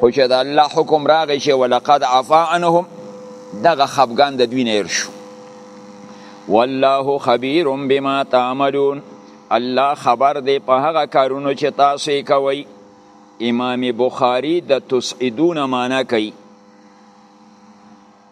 خو چې د الله حکم راغی چې ولقد عفا عنهم دغه خفګان د دوی نه هېر شو والله خبیر بما تعملون الله خبر دی په هغه کارونو چې تاسو یې کوئ امام بخاری د تسعدون معنا کوي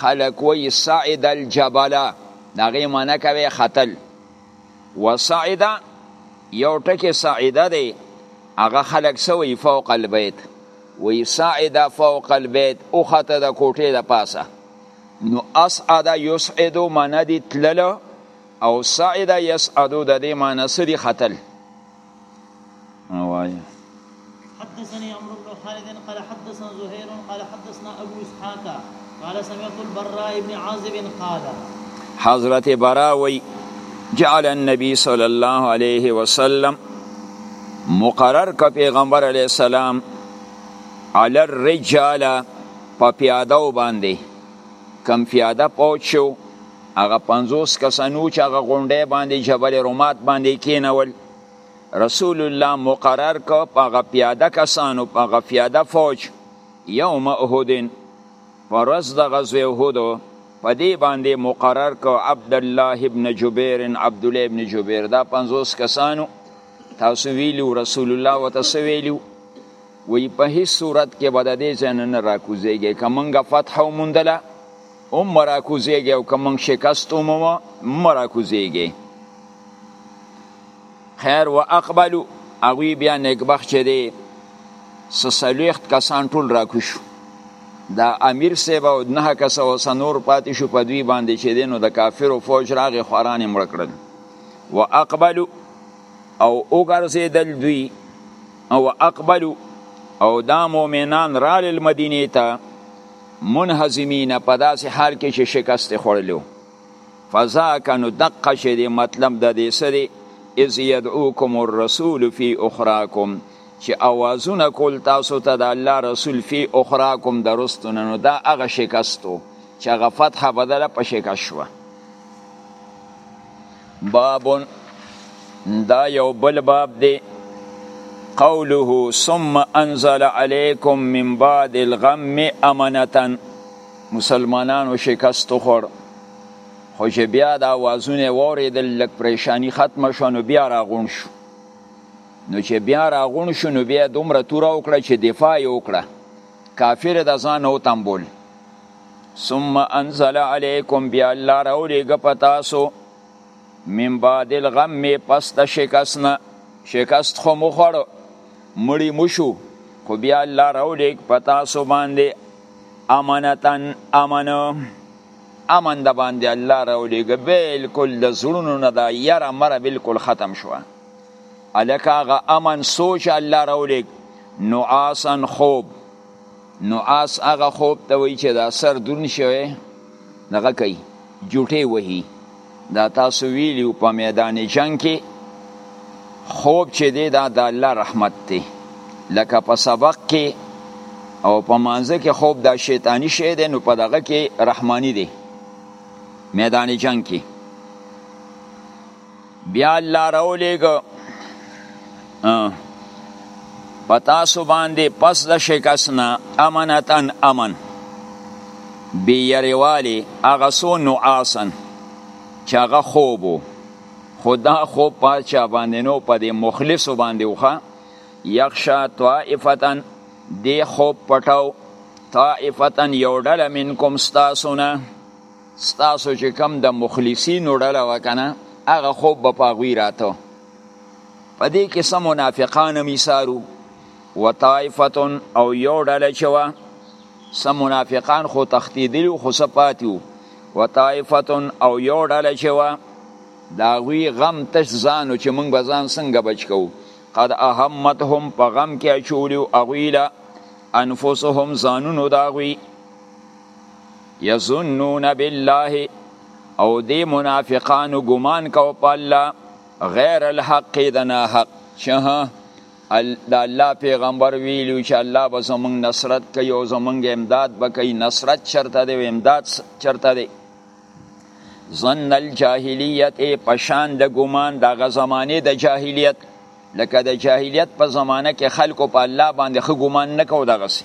خلق وی سعد الجبل داغه معنی کوي خطل وسعد یو ټکی سعیده دی هغه خلق سوی فوق البيت وی سعد فوق البيت او خطه د کوټه د پاسه نو اسعد یسعد معنی دی تلل او سعد یسعد د دې معنی سری خطل وایا حدثني عمرو بن خالد قال حدثنا زهير قال حدثنا ابو اسحاق قال سمعت البراء بن عازب قال حضرت براء وی جعل النبي صلى الله عليه وسلم مقرر ک پیغمبر علی السلام علی الرجال په پیاده باندې کم پیاده پوچو هغه پنځوس کسانو چې هغه غونډې باندې جبل رومات باندې کینول رسول الله مقرر کو په هغه پیاده کسانو په هغه پیاده فوج یوم احدین ورځ د غزوه احد په دې باندې مقرر کو عبد الله ابن جبیر عبد الله ابن جبیر دا 50 کسانو تاسو ویلو رسول الله وتسویلو وی په هیڅ صورت کې بد دې ځنه نه راکوزیږي کمنګه فتح ومندله هم راکوزیږي او که موږ شکست ومومو هم راکوزیږي خیر و اقبلو هغوی بیا نیکبخت چې دی څه څلوېښت کسان ټول راکوشو دا امیر صاحب او نه کسه او سنور پاتې شو په دوی باندې چې دی نو د کافرو فوج راغې خوران یې مړه کړل و اقبلو او وګرځېدل دوی او اقبلو او دا مؤمنان رال المدینې ته منهزمین په داسې حال کې چې شکست خوړلو فذاک نو دقه چې دی مطلب د دې سری اذ يدعوکم الرسول فی اخراکم چې اوازونه کول تاسو ته د الله رسول فی اخراکم درستونه نو دا هغه شکستو چې هغه فتح بدله په شکست شوه بابون دا یو بل باب دی قوله ثم انزل عليكم من بعد الغم امنتن مسلمانانو شکست خور خو چې بیا د اوازونه واورېدل لږ پریشانی ختمه شو نو بیا راغون شو نو چې بیا راغون شو نو بیا دومره توره وکړه چې دفاع یې وکړه کافر د ځان وتمبول ثم انزل علیکم بیا الله راولیږه په تاسو من بعد الغم پس د شکست نه شکست خو مو خوړو مړی مو شو خو بیا الله راولیږ په تاسو باندې امانتن امن امن د باندې الله راولیږ بالکل د زړونو نه دا یره مره بالکل ختم شو الکه هغه امن سوچ الله راولیږ نعاسن خوب نعاس هغه خوب ته وایي چې دا سر دروند شوی دغه کوي جوټې وهي دا تاسو ویلیو په میدان جنګ کې خوب چې دی دا د الله رحمت دی لکه په سبق کې او په مانځه کې خوب دا شیطانی شی دی نو په دغه کې رحمانی دی میدان جنگ کې بیا الله راولېږه په تاسو باندې پس د شکست نه امنتن امن بی یریوالی هغه سو نعاسن چې هغه خوب و خو دا خوب په چا باندې نو په دې مخلصو باندې وخه یخشا طائفتن دی خوب پټاو طائفتن یو ډله منکم ستاسو نه ستاسو چې کم د مخلصینو ډله وه که نه هغه خوب به په هغوی راته په دې کې څه منافقان هم ایسارو و طایفتن او یو ډله چې وه څه منافقان خو تښتېدلي خو څه پاتې وو و طایفتن او یو ډله چې وه د هغوی غم تش ځان و چې موږ به ځان څنګه بچ کوو قد اهمتهم په غم کې اچولي هغوی له انفسهم ځانونو د هغوی یظنون بالله او دی منافقانو ګمان کو په الله غیر الحق د نه حق چې د الله پیغمبر ویلو چې الله به زمونږ نصرت کوي او زمونږ امداد به کوي نصرت چرته دی او امداد چرته دی ظن الجاهلیت پشان د ګمان دغه زمانه د جاهلیت لکه د جاهلیت په زمانه کې خلکو په الله باندې خو ګمان نه کو دغه سي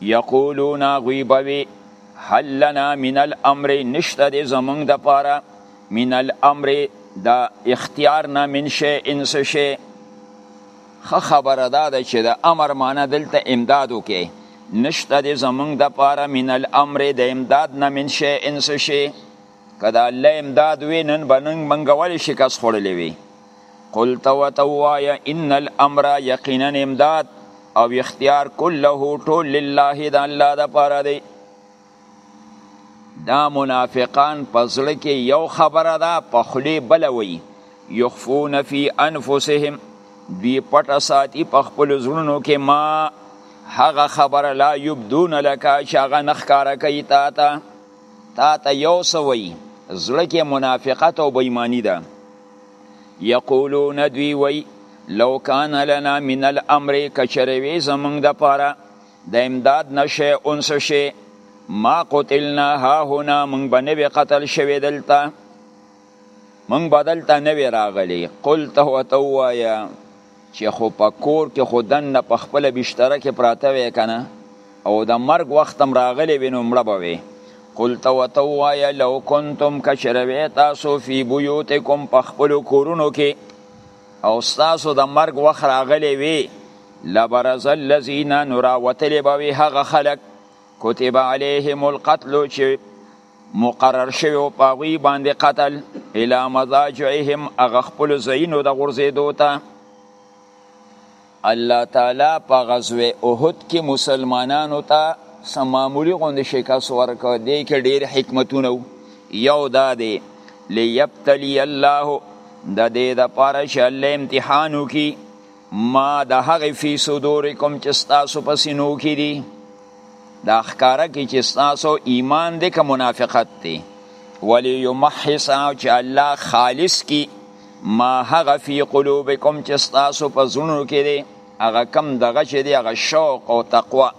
یقولون هغوی به وي هل لنا من الامر نشته دی زمونږ دپاره من الامر د اختیار نه من شی انس شی خه خبره دا ده چې د امر معنی دلته امداد وکي نشته دی زمونږ دپاره من الامر د امداد نه من شی انس شی که د الله امداد وي نن به نن منګولی شکست خوړلی وي قل ته ورته ووایه ان الامر یقینا امداد او اختیار کله ټول لله د الله دپاره دی دا منافقان په زړه کې یو خبره ده په خولې بله وایي یخفون فی انفسهم دوی پټه ساتي په خپلو زړونو کې ما هغه خبره لا یبدون لکه چې هغه نه ښکاره کوي تا ته تا ته یو څه وایي زړه کې منافقت او بېماني ده یقولون دوی وی لو کان لنا من الامر کچروی زمونږ د پاره د امداد نشه اونس شي ما قتلنا ها هنا مونږ بنوي قتل شوی دلته مونږ بدلته نوی راغلی قل ته وتوایا چې خو په کور کې خو دننه په خپله بشتره کې پراته وی کنه او د مرګ وخت هم راغلی وی نو مړه به وی قلت وته وایه لو کنتم که چېرې وی تاسو فی بیوتکم په خپلو کورونو کې او ستاسو د مرګ وخت راغلی وی لبرز الذین نو راوتلی به وی هغه خلک کتب علیهم القتل چې مقرر شوی او په هغوی باندې قتل الی مضاجعهم هغه خپلو ځایونو ته غورځېدو ته الله تعالی په غزوه احد کې مسلمانانو ته څه معمولي غوندې شکست ورکړ دې کې ډېر حکمتونه یو دا دی لیبتلی الله د دې دپاره چې الله امتحان وکړي ما د هغې فی صدورکم چې ستاسو په سینو کې دي دا ښکاره کې چې ستاسو ایمان دی که منافقت دی ولی یمحصا چې الله خالص کی ما هغه فی قلوبکم چې ستاسو په زړونو کې دی هغه کم دغه چې دی هغه شوق او تقوا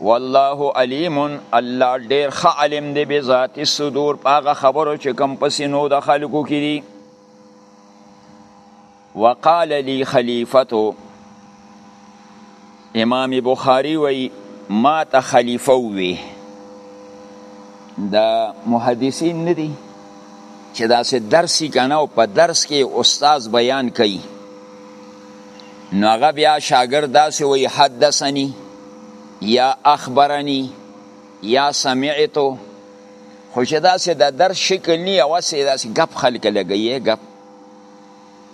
والله علیم الله ډیر ښه علم دی به ذات الصدور په هغه خبرو چې کم پسې نو د خلکو کې دي وقال لي خلیفته امام بخاری وی ما ته خلیفه وی دا محدثین ندی چې دا سه درسي کنه او په درس کې استاد بیان کوي نو هغه بیا شاګرد داسې وی حدثني یا اخبرني یا سمعتو خو چې داسې د درس شکل نی او سه داسې غپ خلک لګي غپ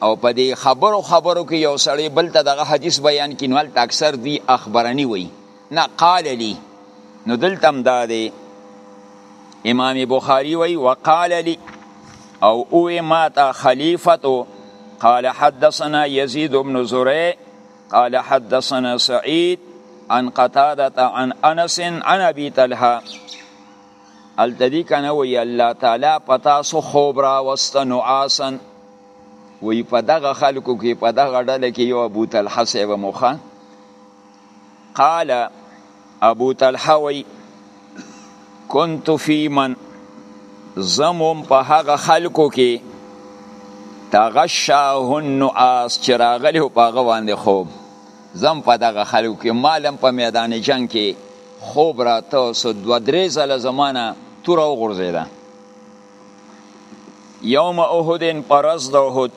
او په دې خبرو خبرو کې یو سړی بل ته دغه حدیث بیان کین ول اکثر دی اخبرنی وی نه قال لی نو دلته هم دا دی امام بخاری وی وقال لی او او ما تا خلیفته قال حدثنا یزید بن زریع قال حدثنا سعید عن قتاده عن انس عن ابي طلحه هلته دی کنه وی الله تعالی پتا سو خوب را وست نعاسن وی په دغه خلکو کې په دغه ډله کې یو ابو طلحه صاحب مخه قال ابو طلحه وی كنت في من زموم په هغه خلکو کې تغشاه النعاس چې راغلی په هغه باندې خوب زم په دغه خلکو کې مالم په میدان جنگ کې خوب راته او سو دو درې ځله زمانه توره وغورځېده یوم احدین پرز د احد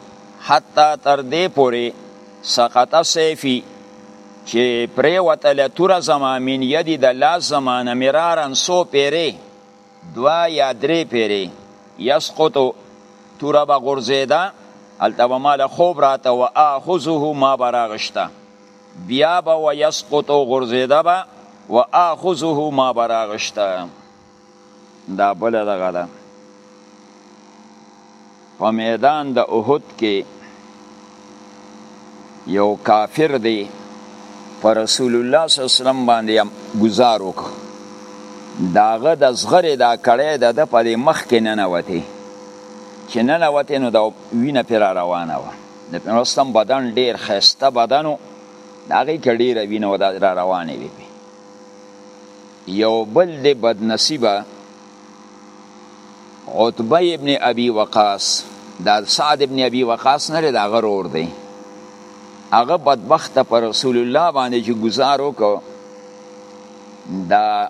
حتی تر دې پورې سقطه سیفی چې پرې وتله توره زما من یدی د لاس زمانه مرارن سو پیرې دوا یا درې پیرې یسقطو توره به غورځېده هلته به ما له خوب راته و اخذه ما به راغشته بیا به و یسقط او غرزیده به و آخذه ما براغشته دا بل دغه ده په میدان د احد کې یو کافر دی پر رسول الله صلی الله علیه وسلم باندې گزار وکړ داغه د زغره دا کړی د د په مخ کې نه نوتی چې نه نوتی نو د وینه پر روانه و د پیغمبر اسلام بدن ډیر خسته بدنو دا غي کډیره وینه و دا را روانه وي یو بل د بد نصیبه عتبه ابن ابي وقاص دا سعد ابن ابي وقاص نه دا غرور دی هغه بدبخت پر رسول الله باندې چې گزار وکړ دا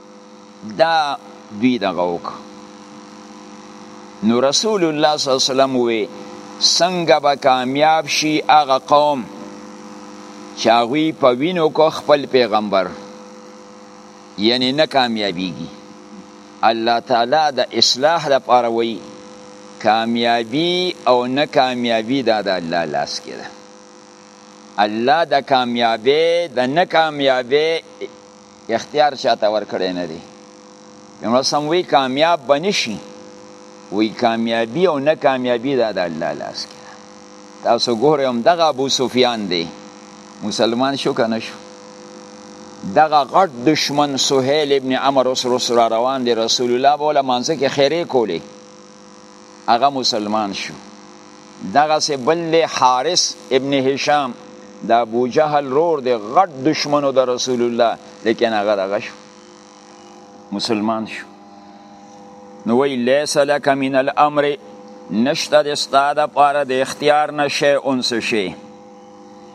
دا دوی دغه وک نو رسول الله صلی الله علیه وسلم وی څنګه به کامیاب شي هغه قوم چې هغوی په وینو کو خپل پیغمبر یعنی نه کامیابیږي الله تعالی د اصلاح لپاره وی کامیابی او نه کامیابی دا د الله لاس کې ده الله د کامیابی د نه کامیابی اختیار چاته ورکړی نه دی پیغمبر سم وی کامیاب بنشي وی کامیابی او نه کامیابی دا د الله لاس کې تاسو ګورئ هم دغه ابو سفیان دی مسلمان شو کنه شو دغه غټ دشمن سهیل ابن عمر اوس روان دی رسول الله بوله مانځه کې خیره کولی هغه مسلمان شو دغه سه بل دی حارث ابن هشام د ابو جهل رور دی غټ دشمنو د رسول الله لیکن هغه دغه شو مسلمان شو نو وی لیس لک من الامر نشته د استاد پاره د اختیار نشه اونس شي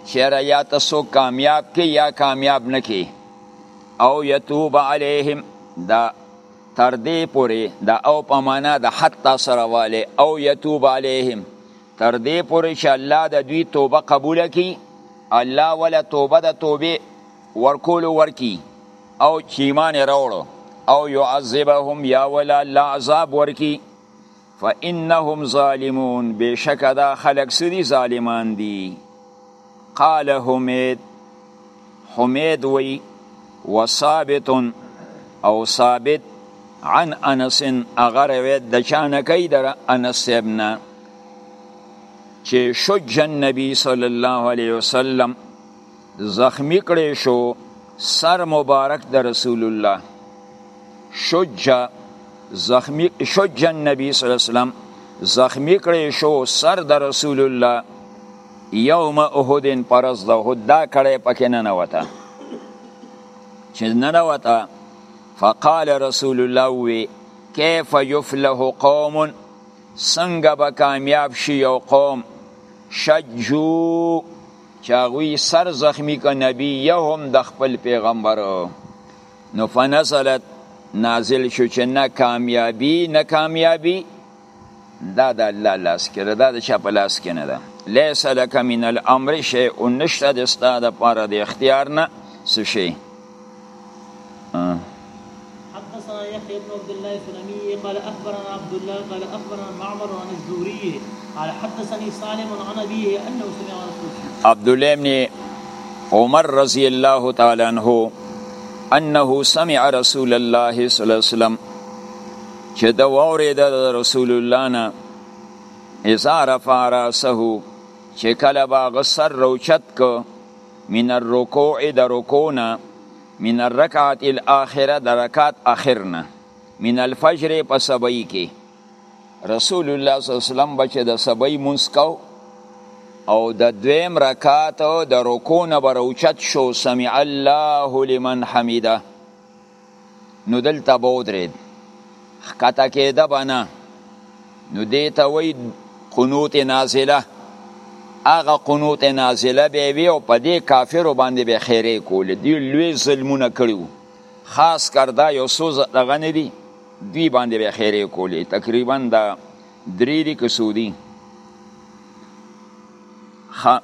چیرې یا تاسو کامیاب کې یا کامیاب نه کې او یتوب علیهم دا تر دې پورې د او په معنا د حتی سره والي او یتوب علیهم تر دې پورې چې الله د دوی توبه قبول کړي الله ولا توبه د توبه ورکول ورکی او چیمان راوړو او يعذبهم یا ولا الله عذاب ورکی فانهم ظالمون بشک دا خلق سری ظالمان دي قال حمید حمید وی وثابت او ثابت عن انس اغه روایت د چانه کوي در انس ابن چې شج النبي صلی الله علیه وسلم زخمی کړی شو سر مبارک د رسول الله شج زخمی شج النبی صلی الله علیه وسلم زخمی کړی شو سر د رسول الله یوم احد پرز د احد دا کړی پکې نه نوته چې نه نوته فقال رسول الله وی کیف یفلح قوم څنګه به کامیاب شي یو قوم شجو چې هغوی سر زخمی که نبیهم د خپل پیغمبر نو فنزلت نازل شو چې نه کامیابی نه کامیابی دا د الله لاس کې ده دا د چا په لاس کې نه ده لیس لک من الامر شیء نشته د ستا د پاره د اختیار نه څه شي حدثنا يحيى بن عبد الله السلمي قال اخبرنا عبد الله قال اخبرنا معمر عن الزهري قال حدثني سالم عن ابيه انه سمع رسول عبد الله بن عمر رضي الله تعالى عنه انه سمع رسول الله صلى الله عليه وسلم چې دا وورید رسول الله نه اذا رفع راسه چې کله با غسر روچت کو من الرکوع د رکوع نه من الرکعت الاخره د رکعت اخر نه من الفجر په سبعی کې رسول الله صلی الله علیه وسلم بچ د سبعی مونږ کو او د دویم رکعت د رکوع نه بروچت شو سمع الله لمن حمده نو دلته به ودرید خکته کېده به نه نو دی ته وی قنوت نازله هغه قنوت نازله به وی او په دې کافرو باندې به خیره کول دی لوی ظلمونه کړیو خاص کر دا یو سوز دغه نه دی دوی باندې به خیره کولې تقریبا دا درې دي که څو دي ښه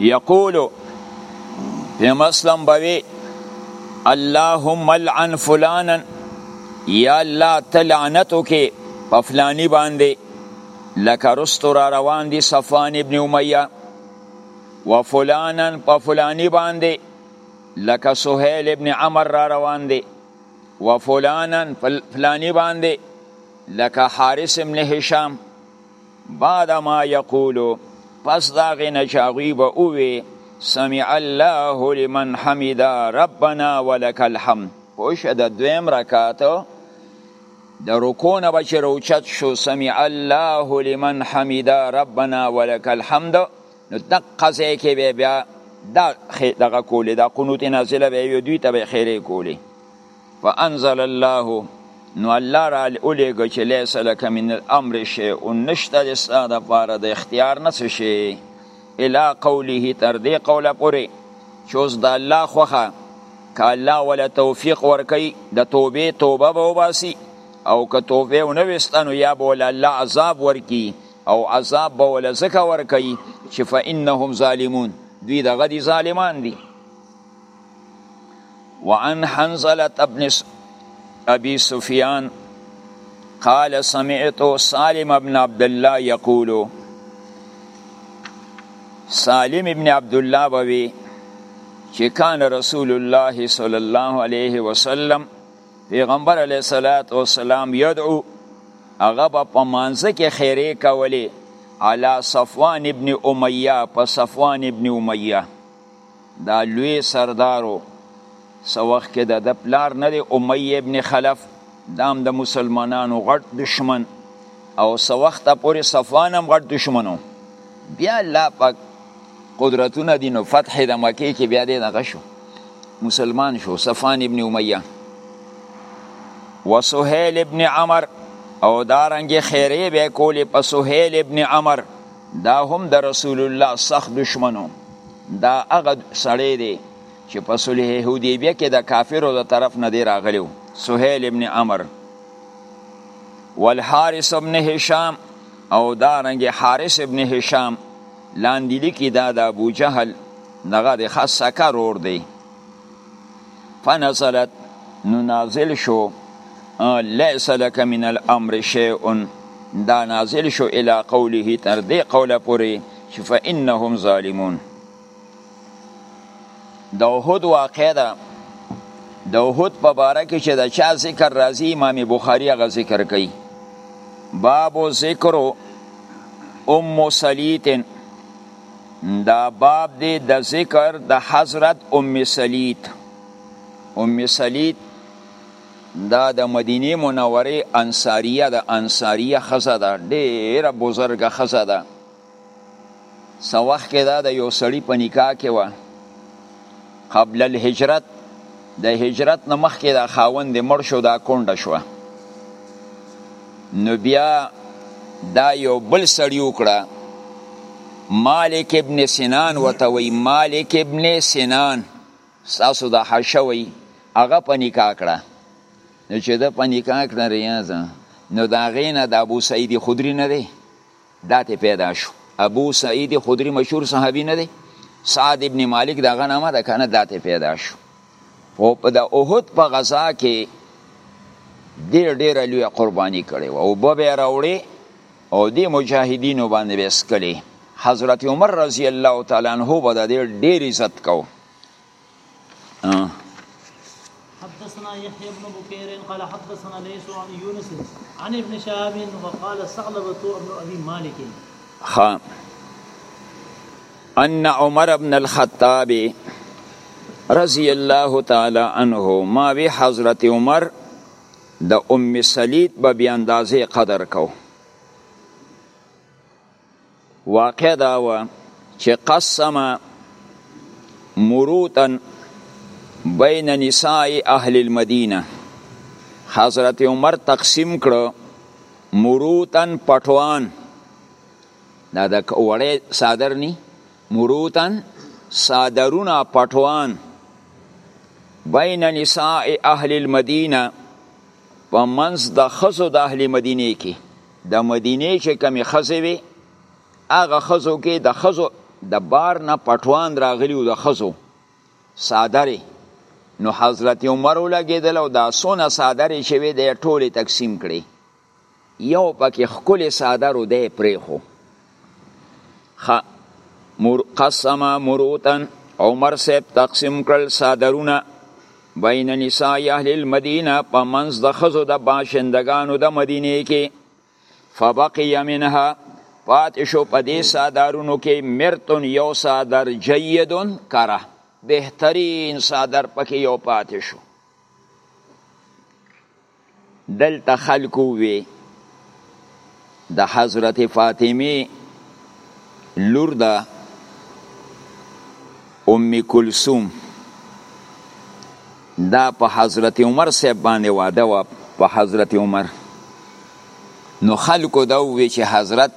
یقولو پیغمبر اسلام به وي اللهم العن فلانا یا الله ته لعنت وکې په فلاني باندې لکه رستو را روان دي صفوان ابن امیه و فلانا په فلاني باندې لکه سهیل ابن عمر را روان دي و فلانن فلانی باندې لکه حارس ابن هشام بعد ما یقولو پس دا غی نچاغوی با اووی سمع الله لمن حمدا ربنا ولک الحمد پوش دا دویم رکاتو د رکونه به چې روچت شو سمع الله لمن حمدا ربنا ولک الحمد نو دقه ځای کې به بیا دا دغه کولې دا قنوت نازله به یو دوی ته به خیره کولې فانزل الله نو الله را الیګه چې لیس لک من الامر شیء نشته لستا د پاره د اختیار نه څه شي الی قوله تر دې قوله پورې چې اوس د الله خوخه که الله ولا توفیق ورکي د توبې توبه به وباسي او که توبه ونه وستنو یا به ول الله عذاب ورکي او عذاب به ول زکه ور کوي چې فانهم ظالمون دوی دغه دي ظالمان دي وعن حنزله ابن ابي سفيان قال سمعت سالم ابن عبد الله يقول سالم ابن عبد الله بوي چې کان رسول الله صلی الله علیه وسلم پیغمبر علیه الصلاۃ والسلام یدعو هغه به په مانځه کې خیرې کولې علی صفوان ابن امیه په صفوان ابن امیه دا لوی سردارو سو وخت کې د د پلار نه دی امیه ابن خلف دام د مسلمانانو غټ دشمن او سو وخت پورې صفوان هم غټ دشمنو بیا الله پاک قدرتونه دي نو فتح د مکې کې بیا دې دغه شو مسلمان شو صفان ابن امیه و سهیل ابن عمر او دارنګ خیره به کول په سهیل ابن عمر دا هم د رسول الله سخت دشمنو دا هغه سړی دی چې په صلح حدیبیه کې د کافرو د طرف نه دی راغلی سهیل ابن عمر والحارث ابن هشام او دارنګ حارث ابن هشام لاندې لیکي دا د ابو جهل دغه د خسکه رور دی فنزلت نو نازل شو لیس لک من الامر شیئن دا نازل شو الی قوله تر دې قوله پورې چې فانهم ظالمون د احد واقع ده د احد په باره کې چې د چا ذکر راځي امام بخاری هغه ذکر کوي باب ذکر ام سلیتن دا باب دی د ذکر د حضرت ام سلیت ام سلیت دا د مدینه منوره انصاریه د انصاریه خزه ده ډیره بزرګه خزه ده څه وخت کې دا د یو سړي په نکاح کې وه قبل الهجرت د هجرت نه مخکې دا خاوند مړ شو دا کونډه شوه نو بیا دا یو بل سړی وکړه مالک ابن سنان وته وی مالک ابن سنان ساسو د حشوی هغه په نکاح کړه نو چې د په نکاح کړه ریاضه نو دا غینه د ابو سعید خدری نه دی دا ته پیدا شو ابو سعید خدری مشهور صحابي نه دی سعد ابن مالک دا غنامه ده کنه دا ته پیدا شو او په د احد په غزا کې ډیر ډیر لوی قرباني کړي او به به راوړي او دی مجاهدینو باندې به سکلي حضرت عمر رضی الله تعالی عنہ به د ډیر عزت کو حدثنا يحيى بن بكير قال حدثنا ليس عن يونس عن ابن شهاب وقال ثعلبة بن ابي مالك خا ان عمر بن الخطاب رضی الله تعالی عنه ما وی حضرت عمر د ام سلید به بی اندازې قدر کو واقع دا و چې قسم مروتا بین نساء اهل المدینه حضرت عمر تقسیم کړو مروتن پټوان دا د وړې صادر ني مروتن صادرونه پټوان بین نساء اهل المدینه په منځ د خزو د اهل مدینه کې د مدینه چې کمی خزه وي هغه خزو کې د خزو د بار نه پټوان راغلی او د خزو صادره نو حضرت عمر ولګیدل او دا سونه صادره شوی د ټوله تقسیم کړي یو پکې خکل صادر دی پرې خو خ مر قسم مروتن عمر صاحب تقسیم کړل صادرونه بین نساء اهل المدینه په منځ د خزو د باشندگانو د مدینه کې فبقی منها پات شو په دې صادرونو کې مرتون یو صادر جیدون کره بهترین صادر پکې یو پات شو دلته خلکو وی د حضرت فاطمه لور د ام کلثوم دا په حضرت عمر صاحب باندې واده و په حضرت عمر نو خلکو دا وی چې حضرت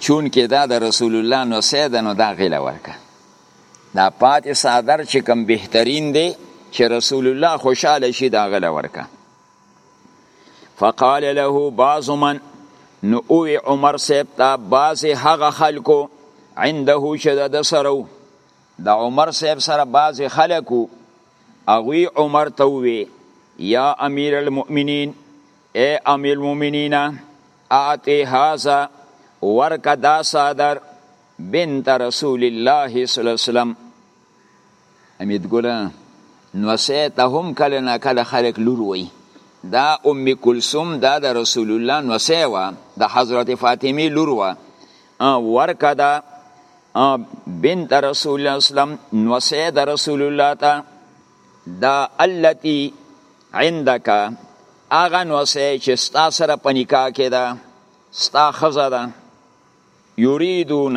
چون کې دا د رسول الله نو سیدنو دا غیله ورکه دا پاتې صادر چې کم بهترین دی چې رسول الله خوشاله شي دا غل ورکا فقال له بعض من نو او عمر صاحب ته بعض هغه خلکو عنده چې د سره د عمر صاحب سره بعض خلکو اغوی عمر ته وی یا امیر المؤمنین اے امیر المؤمنین اعطی هذا ورک دا صادر بنت رسول الله صلی الله علیه وسلم امید ګله نو سیته هم کله نه کله خلک لور وي دا ام کلثوم دا د رسول الله نو سیوا د حضرت فاطمه لور وا ورکه دا بنت رسول الله اسلام نو سید رسول الله تا دا التي عندك اغه نو سې چې ستا سره پنیکا کې دا ستا خزه ده یریدون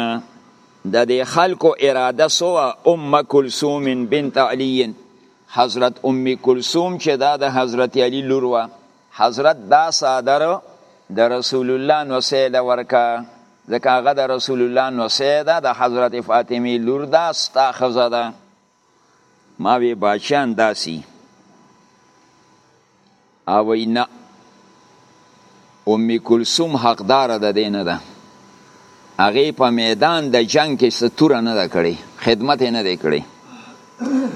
د دې خلکو اراده سو ام کلثوم بنت علی حضرت ام کلثوم چې دا د حضرت علی لور و حضرت دا صادر د رسول الله نو سید ورکا ځکه هغه د رسول الله نو سید د حضرت فاطمی لور دا ستا خزه ده ما وی باچان داسی اوی نه امی کلسوم حقدار ده دی نه ده هغه په میدان د جنگ کې ستوره نه ده کړی خدمت نه ده کړی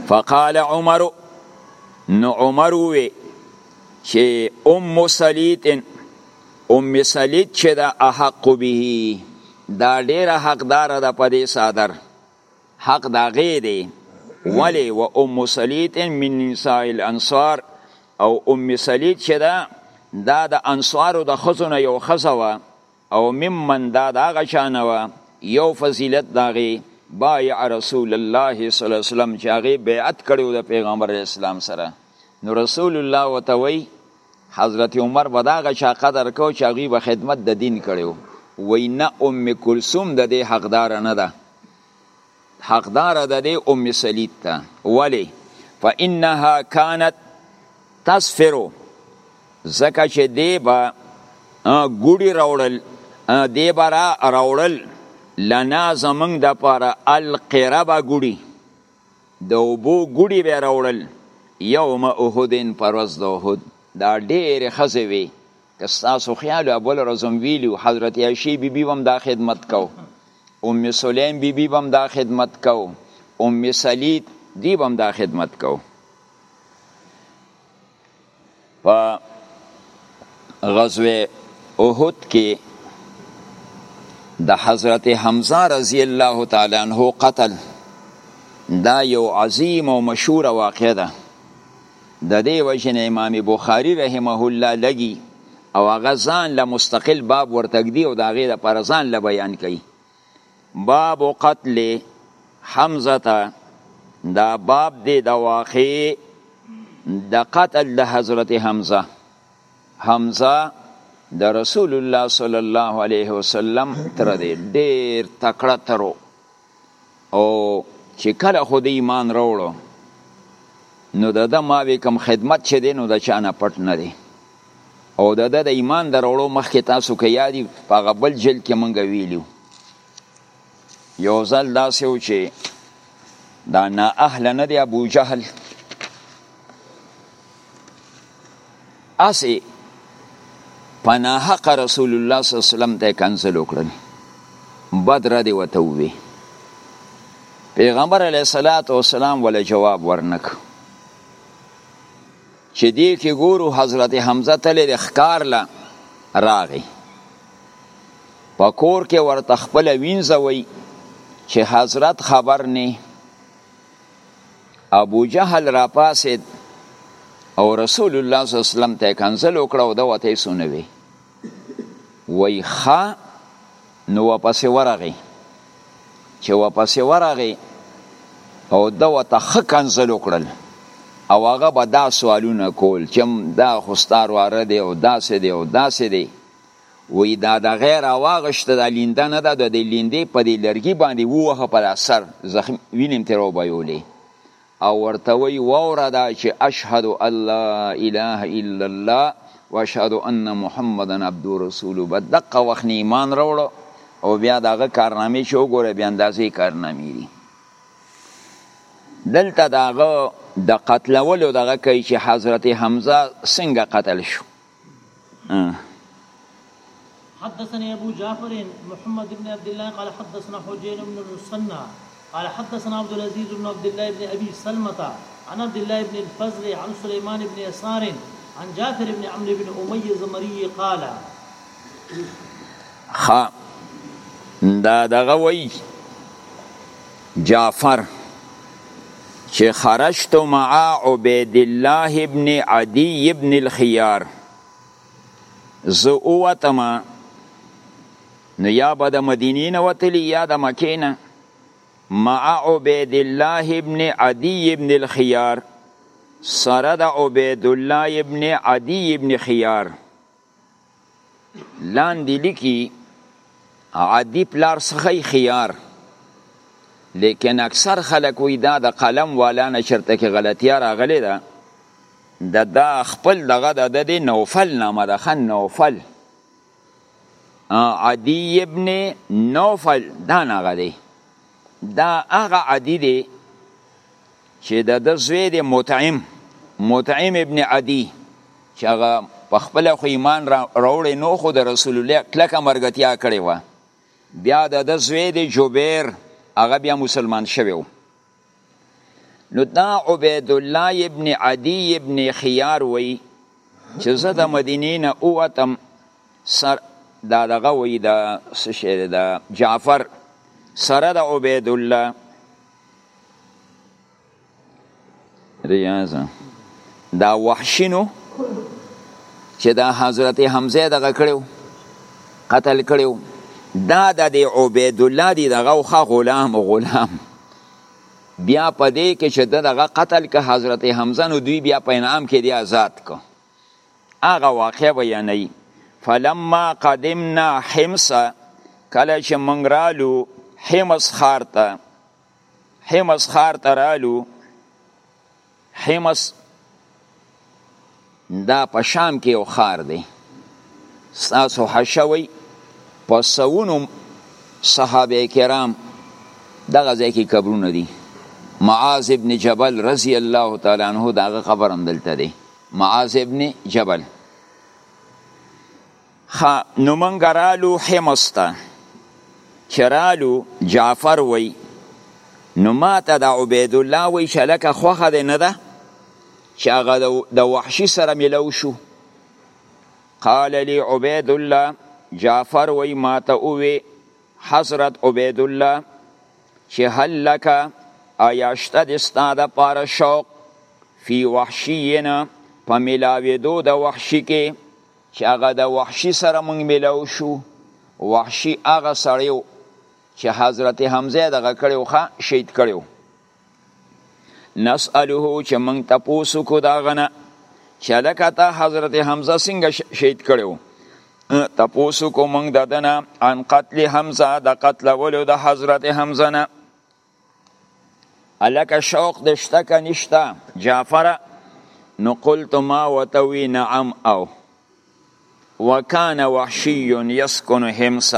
فقال عمر نو عمر وی چې ام سلیت ام سلیت چې دا احق به دا ډیره حقدار ده په دې صادر حق د هغې دی ولې و ام سلیط من نساء الانصار او ام سلیط چې ده دا د انصارو د ښځو نه یو ښځه وه او ممن دا د هغه چا نه وه یو فضیلت د هغې بایع رسول الله صلی الله علیه وسلم چې هغې بیعت کړی د پیغمبر اسلام سره نو رسول الله ورته وایي حضرت عمر به دا غچا قدر کو چې هغوی به خدمت د دین کړی و وایي نه ام کلثوم د دې حقداره نه ده حقداره د دې ام سلید ته ولې فانها کانت تسفرو ځکه چې دی به ګوډي راوړل دی به را راوړل لنا زمونږ دپاره القربه ګوډي د اوبو ګوډي به راوړل یوم احدین پر ورځ د احد دا ډېرې ښځې وې که ستاسو خیال وي بله ورځ هم ویلي وو حضرت عایشې بیبي به هم دا خدمت کو ام سلیم بیبي به هم دا خدمت کو ام سلید دی به هم دا خدمت کو په غزوه احد کې د حضرت حمزه رضی الله تعالی عنہ قتل دا یو عظیم او مشهور واقعه ده د دې وجه نه امام بخاری رحمه الله لګي او هغه ځان له مستقل باب ورتګدي او د هغې لپاره ځان له بیان کوي باب قتل حمزه ته دا باب دی د واقع د قتل د حضرت حمزه حمزه د رسول الله صلی الله علیه وسلم تر دې ډیر تکړه ترو او چې کله خو د ایمان راوړو نو د د ماوی کم خدمت چې دی نو د چا نه پټ نه دی او د ده د ایمان د راوړو مخکې تاسو که یادي په هغه بل جلد کې مونږ ویلي یو ځل داسې و چې دا نا اهله نه دی ابو جهل اسې په ناحقه رسول الله صلی الله علیه وسلم ته کنځل وکړل بد ردې ورته ووی پیغمبر علیه السلام وله جواب ورنکړ چې دې کې ګورو حضرت حمزه تللی دی ښکار له راغی په کور کې ورته خپله وینځه وی چې حضرت خبر نه ابو جهل را پاسید او رسول الله صلی الله علیه وسلم ته کنزل وکړه او دا وته سونه وی وای ښا نو واپس ورغی چې واپس ورغی او دا وته خ کنزل وکړل او هغه به دا سوالونه کول چې دا خوستار واره دی او داسې دی او داسې دی وی دا د غیر واغشت د لینده نه ده د لیندې په دې لرګي باندې ووهه په اثر زخم وینم تیرو بایولې او ورته وی ووره دا چې اشهد ان لا اله الا الله واشهد ان محمدن عبد رسول به دقه وخت نه ایمان راوړو او بیا داغه کارنامې چې وګوره بیا اندازې کارنامې دي دلته داغه د قتلولو دغه کوي چې حضرت حمزه څنګه قتل شو حدثني ابو جعفر محمد بن عبد الله قال حدثنا حجين بن المصنع قال حدثنا عبد العزيز بن عبد الله بن ابي سلمة عن عبد الله بن الفضل عن سليمان بن يسار عن جعفر بن عمرو بن امی زمری قال خا دا دغه وی جعفر چې خرجت مع عبید الله ابن عدی ابن الخيار زه اوتم نو یا به د مدینې نه وتلی یا د مکې نه مع عبید الله ابن عدی ابن الخيار سره د عبید الله ابن عدی ابن خيار لاندې لیکي عادي پلار څخه خيار لیکن اکثر خلک وی دا د قلم والا نه چرته کې غلطیا راغلی ده د دا خپل دغه د د نوفل نامه ده خن نوفل عدی ابن نوفل دا نغه دی دا هغه عدی دی چې د ده زوی دی مطعم مطعم ابن عدی چې هغه په خپل خو ایمان راوړی نو خو د رسول الله کلکه مرګتیا کړې و بیا د د زوی د جوبیر هغه بیا مسلمان شوی و نو دا عبید الله ابن عدی ابن خيار وای چې زه د مدینې نه اوتم سر دا دغه وای د سشه د جعفر سره د عبید الله ریاضه دا وحشینو چې دا حضرت حمزه دغه کړو قتل کړو دا د عبید الله دی دغه خو غلام غلام بیا پدې کې چې دغه قتل که حضرت حمزه نو دوی بیا په انعام کې دی آزاد کو هغه واقع بیانوي فلما قدمنا حمص کله چې مونږ رالو حمص ښار ته حمص ښار ته رالو حمص دا په شام کې یو ښار دی ستاسو حشوي په سونو صحابه کرام دغه ځای کې قبرونه دي معاذ ابن جبل رضی الله تعالی عنہ داغه قبر هم دلته دی معاذ ابن جبل خا نو مونږ رالو حمص ته چې رالو جعفر وی نو ما ته د عبیدالله وی چې لکه خوښه دی نه ده چې هغه د وحشي سره ملو شو قال لي عبیدالله جعفر وی ما ته ووی حضرت عبید الله چې هل لک آیاشته د ستا د پاره شوق فی وحشینا په ملاویدو د وحشی کې چې هغه د وحشی سره مونږ ملاو شو وحشی هغه سړیو چې حضرت حمزه دغه کړیو ښه شهید کړیو نسأله چې موږ تپوسو کو دا غنه چې لکه تا حضرت حمزه څنګه شهید کړو تپوسو کو موږ د دنه عن قتل حمزه د قتل ولو د حضرت حمزه نه الکه شوق د شته کا نشته جعفر نو قلت ما وتوی نعم او وکان وحشی یسکن حمص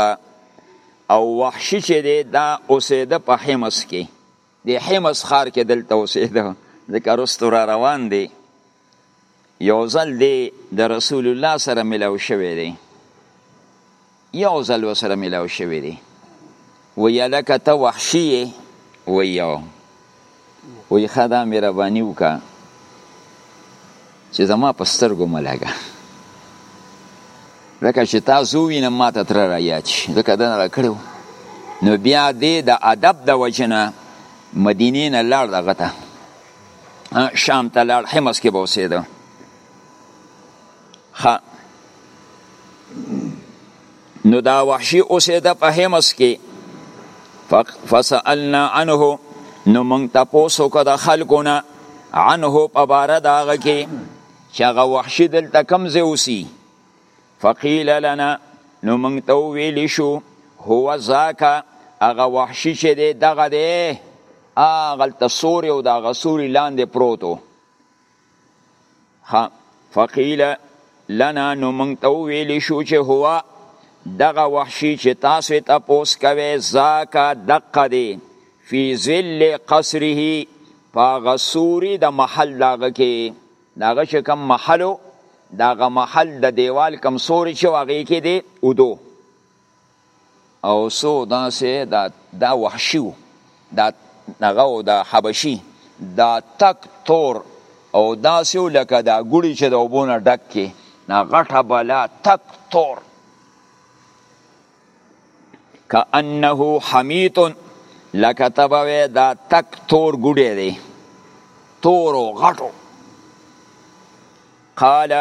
او وحشی چې دی دا اوسېده په حمص کې د حمص ښار کې دلته اوسېده ځکه رستو را روان دی یو ځل دی د رسول الله سره ملاو شوی دی یو ځل وسره ملاو شوی دی وی الکه ته وحشی یې وی یو وی ښه دا مهرباني وکړه چې زما په سترګو مه لګه ځکه چې تا زه ووینم ما ته تره رایاد شي ځکه ده دغه کړی نو بیا دې د ادب د وجې نه مدینې نه لاړ دغه ته شام ته لاړ حمص کې به اوسېده ها نو دا وحشی اوسیده په همس کې فسألنا عنه نو مونږ تاسو کو د خلقونه عنه په بار داغه کې چې هغه وحشی دلته کم زه اوسی فقیل لنا نو مونږ ته ویل شو هو زاکا هغه وحشی چې دی دغه دی هغه تصور او دغه سوري لاندې پروتو ها فقیل لنا نو مونږ ته ویل شو چې هوا دغه وحشي چې تاسو ته پوس کوي زاکا دقه دی فی ظل قصره پاغه سوري د محل داغه کې داغه چې کم محلو داغه محل د دیوال کم سوري چې واغې کې دی ودو او سو داسې دا دا وحشي وو دا هغه او دا حبشي دا تک تور او داسې لکه دا ګوړي چې د وبونه ډک کې نا غټه بلا تک تور کأنه حمیت لکه تبوي دا تک تور ګوډي دی تورو غټو قال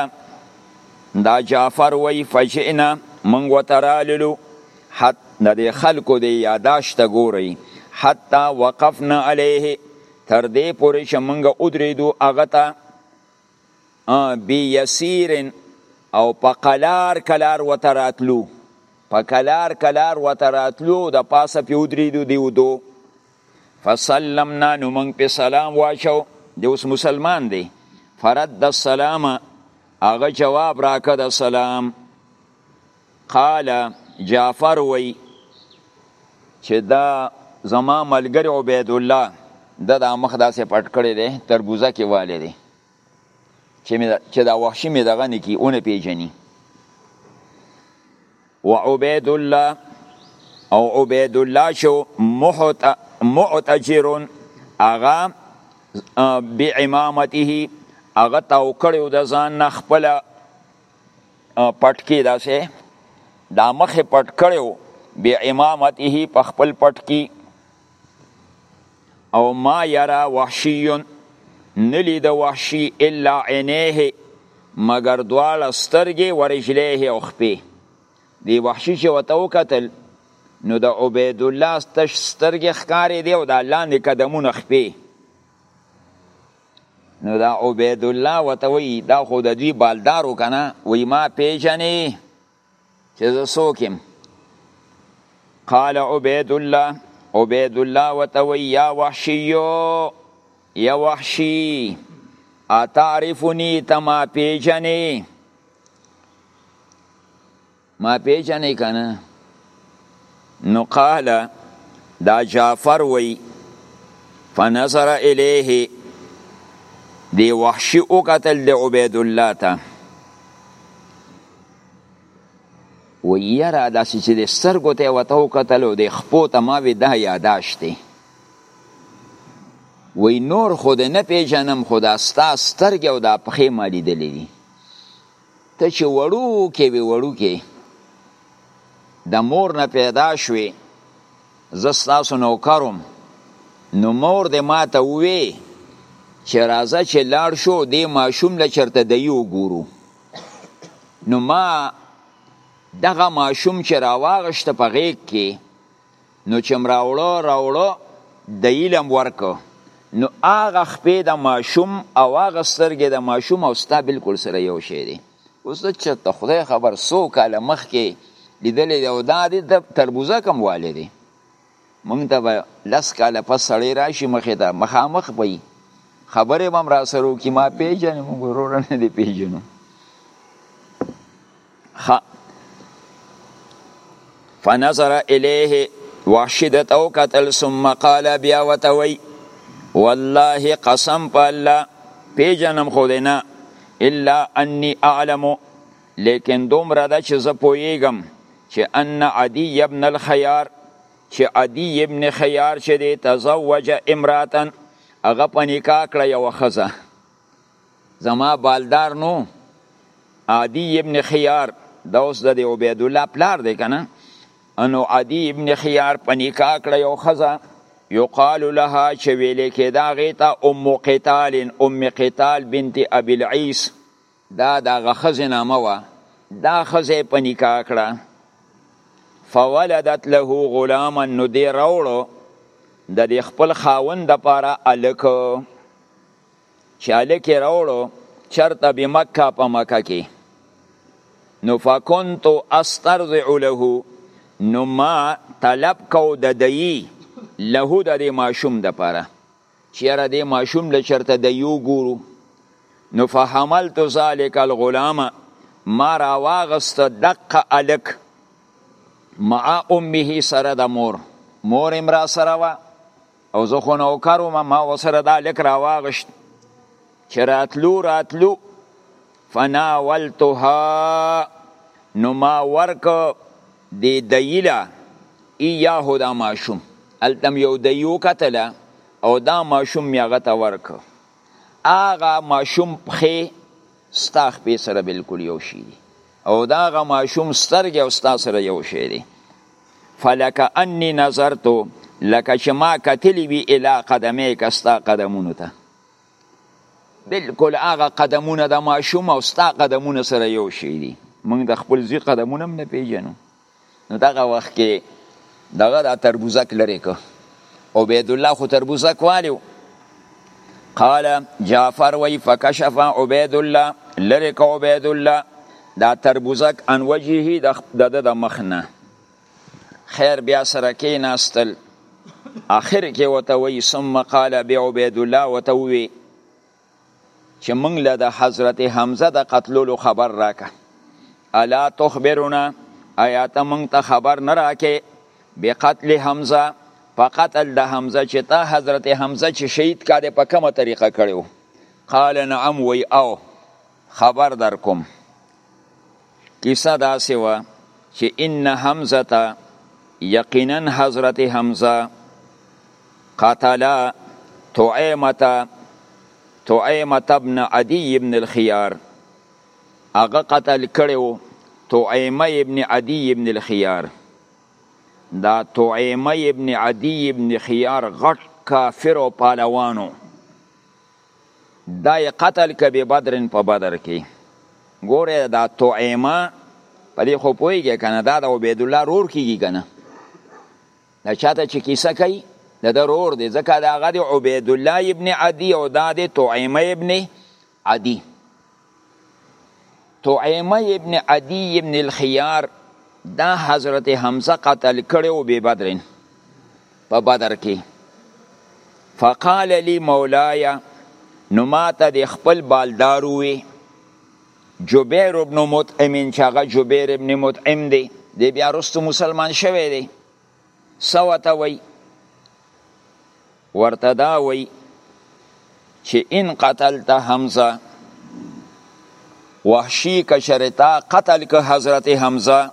دا جعفر وی فجئنا من وتراللو حت د دې خلکو دی یاداشت ګوري حتا وقفنا علیه تر دې پورې چې مونږ ودرېدو هغه ته بی یسیر او په قلار قلار وتراتلو په قلار قلار وتراتلو د پاسه پی ودرېدو دی ودو فسلمنا نو موږ په سلام واچو د اوس مسلمان دی فرد السلام هغه جواب راکړه د سلام قال جعفر وی چې دا زما ملګری عبید الله د د مخ داسې پټ کړی دی تربوزه کې والی دی چې دا وحشي مې دغه نکی اونه پیژني و عبید الله او عبید الله شو محت معتجرون اغا بعمامته اغا تاو کړو د ځان نه خپل پټ کې داسې دا مخه پټ کړو بعمامته په خپل پټ کې او ما یرا وحشی نلید وحشی الا عینیه مگر دواړه سترګې ورجلیه او خپې دی وحشی چې وته وکتل نو د عبید الله تش سترګې ښکارې دی او د لاندې قدمونه خپې نو دا عبید الله وته وی دا خو د دوی بالدارو کنه وی ما پیژنې چې زه څوک یم قال عبید الله عبید الله وتوی یا وحشی یا وحشی اتعرفنی تما پیجنی ما پیجنی کنه نو قال دا جعفر وی فنظر الیه دی وحشی او قتل دی عبید الله تا و یرا داسې چې د سترګو ته وته وکتل او د خپو ته ما وی دا یاداشت دی وی نور خو د نه پیژنم خو دا ستا سترګې او دا پښې ما لیدلې دي ته چې وړو کې وی وړو کې د مور نه پیدا شوې زه ستاسو نوکرم نو مور د ما ته وی چې راځه چې لاړ شو دې ماشوم له چرته دی وګورو نو ما دغه ماشوم چې راواغشته په غیږ کې نو چې مراوړو راوړو د علم ورکو نو هغه خپې د ماشوم او هغه سترګې د ماشوم او ستا بالکل سره یو شی دی اوس چې ته خدای خبر سو کاله مخکې لیدلې او دا د تربوزه کم والي دی موږ ته به لس کاله پس سړی راشي مخې ته مخامخ به یي خبرې به هم راسره وکړي ما پېژنې موږ وروره نه دی پېژنو فنظر الیه وحشي ده ته وکتل ثم قال بیا ورته وایي والله قسم په الله پېژنم خو دی نه الا انی اعلم لیکن دومره ده چې زه پوهیږم چې ان عدی ابن الخيار چې عدی ابن خيار چې دی تزوج امراتن هغه په نکاح کړه یو خزه زما بالدار نو عدی ابن خيار دا اوس د عبید الله پلار دی کنه انو عدی ابن خيار په نکاح کړه یو خزه یقال لها چې ویلې کېدا غیتا ام قتال ام قتال بنت ابي العيس دا د هغه ښځې نامه وه دا ښځه په نکاح کړه فولدت له غلاما نو دی راوړو د دې خپل خاوند د پاره الک چې الک راوړو چرته به مکه په مکه کې نو فكنت استرضع له نو ما طلب کو د دی له د ماشوم د پاره چیرې دې ماشوم له چرته د یو ګورو نو فحملت ذلک الغلام ما را واغست دق الک مع امه سره د مور مور امرا سره وا او زه خو نوکر ما وسره د الک را واغشت چې راتلو راتلو فناولتها نو ما ورک دی دیلا ایاهو دا ماشوم التم یو دیو قتل او دا ماشوم میغه ته ورک آغا ماشوم پخې ستاخ په سره بالکل یو شي او دا غ ماشوم سترګې او ستا سره یو شي دي فلک انی نظرتو لکه چې ما کتلی وی الی قدمه کستا قدمونو ته بالکل هغه قدمونه د ماشوم او ستا قدمونه سره یو شی دي موږ د خپل زی قدمونه هم نه پیژنو نو دغه وخت کې دغه د تربوزک لري کو عبید الله خو تربوزک والیو قال جعفر وی فکشف عبید الله لري کو عبید الله دا تربوزک ان وجهه د د مخنه خیر بیا سره کیناستل اخر کې وته وی ثم قال بی عبید الله وته وی چې موږ له د حضرت حمزه د قتلولو خبر راکه الا تخبرنا آیات موږ ته خبر نه راکه بقتل حمزه په قتل د حمزه چې تا حضرت حمزه چې شهید کړي په کومه طریقه کړو قال نعم وی او خبر در کوم کیسه داسې وه چې ان حمزه یقینا حضرت حمزه قتل تعیمه تعیمه ابن عدی ابن الخيار هغه قتل کړو تعیمه ابن عدی ابن الخيار دا تعیمه ابن عدی ابن خيار غټ کافر او پالوانو دا یې قتل که به بدر په بدر کې ګوره دا توعیمه په دې خو پوهېږي که نه دا د عبیدالله رور کېږي که نه دا چاته چې کیسه کوي د ده رور دی ځکه د هغه د عبیدالله ابن عدي او دا د توعیمه ابن عدي طعیمه ابن عدی ابن الخيار دا حضرت حمزه قتل کړي او به بدرین په بدر کې فقال لي مولاي نو ماته د خپل بالدار وي جبیر ابن مطعم چې هغه جبیر ابن مطعم دی دی بیا رستو مسلمان شوی دی څه وته وی ورته دا وی چې ان قتلت حمزه وحشی کشرتا قتل که حضرت حمزه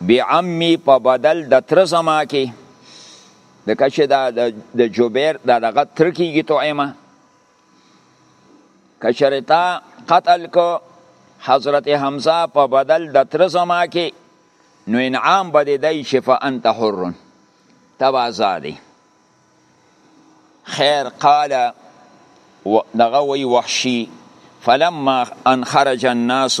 بعمی په بدل د تر زما کې د کشه د جوبیر د دغه تر کېږي تو ایمه کشرتا قتل کو حضرت حمزه په بدل د تر زما کې نو انعام به دی دی چې فانت حر تب آزادی خیر قال دغه وی وحشی فلما ان خرج الناس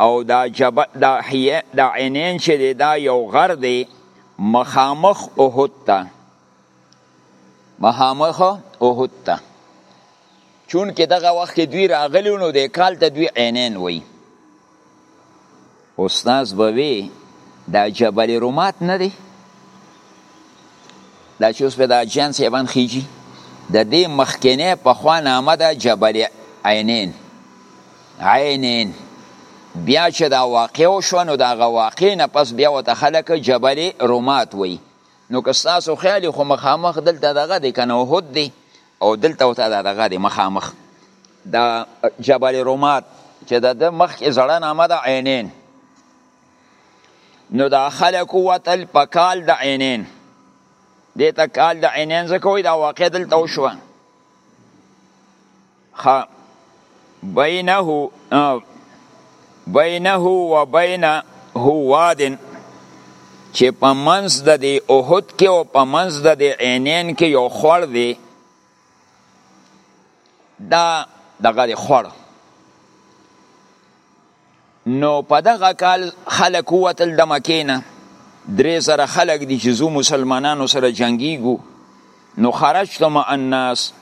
او دا جب دا حیه دا عینین چې دی دا یو غر دی مخامخ احد ته مخامخ احد ته چون کې دغه وخت کې دوی راغلی نو د کال ته دوی عینین وای استاد به وی دا جبل رومات نه دی دا چې اوس په دا جنس یې باندې خيږي د دې مخکنه په خوا نامه ده جبل عینین عینین بیا چې دا واقع وشو نو دا غ واقع نه پس بیا وته خلک جبل رومات وای نو که تاسو خیال خو مخامخ دلته دغه د کنه هود دی او دلته وته دغه د مخامخ دا جبل رومات چې د مخ کې زړه نامه د عینین نو دا خلک وتل په کال د عینین دې ته کال د عینین ځکه وای دا واقع دلته وشو خ بینه بینه و بینه وادن چې په منځ د دې احد کې او په منځ د دې عینین کې یو خور دی دا دغه خور نو په دغه کال خلک ووتل د مکې نه درې زره خلک دي چې زو مسلمانانو سره جنګیږو نو خرجتم الناس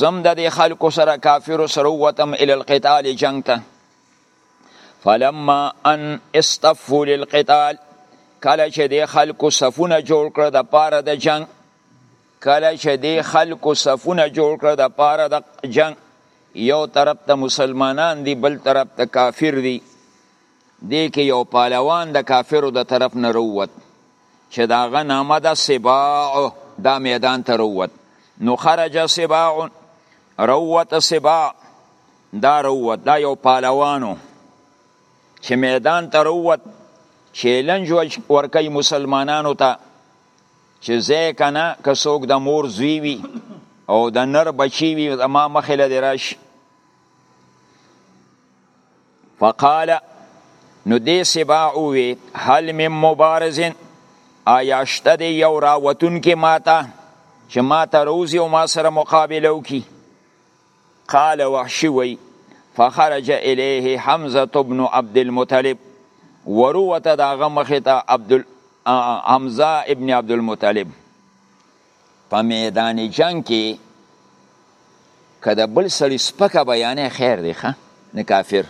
زم د دې خلکو سره کافرو سره ووتم ال القتال جنگ ته فلما ان استفوا للقتال کله چې د خلکو صفونه جوړ کړ د پاره د جنگ کله چې دې خلکو صفونه جوړ کړه د پاره د جنگ یو طرف ته مسلمانان دي بل طرف ته کافر دي دې کې یو پهلوان د کافرو د طرف نه رووت چې دا غ نامه د سباع دا میدان ته رووت نو خرج سباع رووت سباع دا رووت دا یو پهلوانو چې میدان ته رووت چیلنج ورکوي مسلمانانو ته چې زه کنه که څوک د مور زوی وي او د نر بچی وي ما مخې له دی راشي فقال نو دې سبا وی هل من مبارزن آیا شته دی یو راوتون کې ماته چې ماته روزي او ما سره مقابله وکي قال وحشي وي فخرج الیه حمزه بن عبد المطلب وروته دا غمخه ته عبد حمزه ابن عبد المطلب په میدان جنگ کې کده بل سړی سپکه بیانې خیر دی ښه نه کافر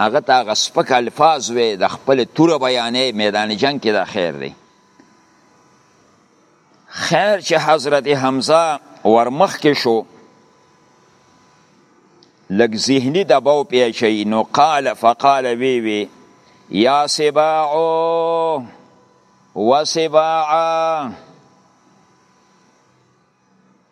هغه ته هغه سپک الفاظ وې د خپل توره بیانې میدان جنگ کې دا خیر دی خیر چې حضرت حمزه ورمخ کې شو لګ ذهني دباو پیچي نو قال فقال وی وی یا سباع و سباع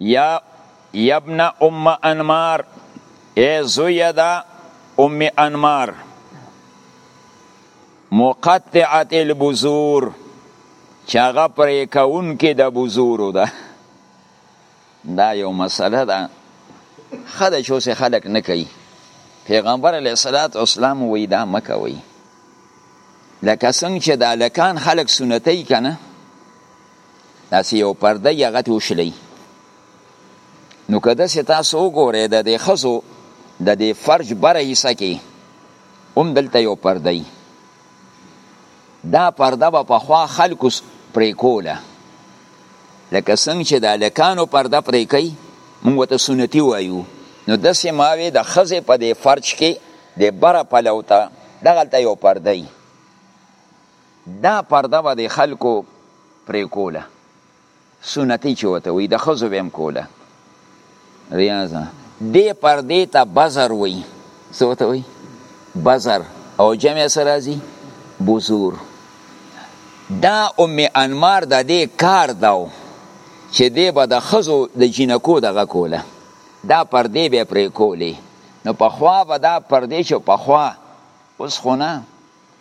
یا یبن ام انمار ای زویه ده ام انمار مقطعه البذور چې هغه پرې کوونکې د بذورو ده دا یو مسله ده ښه ده چې اوس خلک نه کوي پیغمبر علیه الصلاۃ والسلام وایي دا مه کوئ لکه څنګه چې د هلکان خلک سنتوي که نه داسې یو پرده یې هغه ترې وشلوي نو که داسې تاسو وګورئ د دې ښځو د دې فرج بره حصه کې هم دلته یو پرده وي دا پرده به پخوا خلکو پرې کوله لکه څنګه چې د هلکانو پرده پرې کوي موږ ورته سنتي وایو نو داسې ما وې د ښځې په دې فرج کې د بره پلو ته دغلته یو پرده وي دا پرده به د خلکو پرې کوله سنتي چې ورته وایي د ښځو به هم کوله ریاضه دې پردې ته بزر وایي څه ورته وایي بزر او جمع سره راځي بزور دا ام انمار د دې کار داو چې دې به د ښځو د جینکو دغه کوله دا پردې به پرې کولې نو پخوا به دا پردې چې پخوا اوس خو نه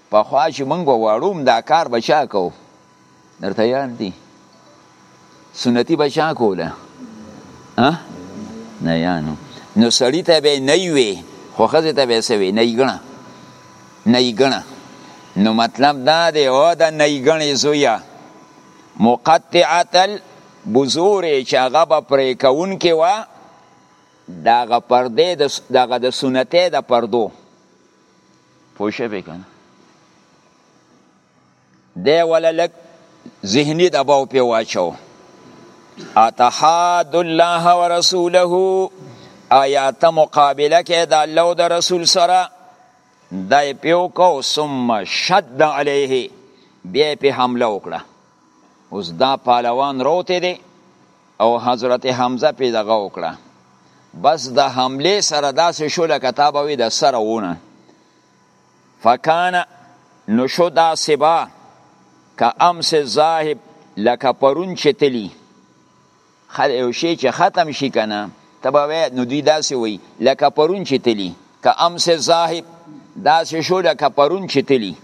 پخوا چې مونږ به واړو هم دا کار به چا کو درته یاد دي سنتي به چا کوله نه یانو نو سړی ته به نه وي خو ښځې ته به څه وي نه یې ګڼه نه یې ګڼه نو مطلب دا دی او د نه یې ګڼې زویه مقطعتل بزورې چې هغه به پرې کوونکې وه دغه پردې دغه د سنتې د پردو پوه شئ به کنه دی ولا لک ذهني دباو په واچو اتحاد الله ورسوله آیات مقابله کې د الله او د رسول سره دای پیو کو ثم شد علیه بیا په حمله وکړه اوس دا پهلوان روتې دی او حضرت حمزه پې دغه وکړه بس د حمله سره داسې شو لکه تا به وي د سره ونه فکانه نو شو دا سبا که امس ذاهب لکه پرون چې تلی خل یو شی چې ختم شي کنه ته به وای نو دوی داسې وای لکه پرون چې تلی که امس ذاهب داسې شو لکه پرون چې تلی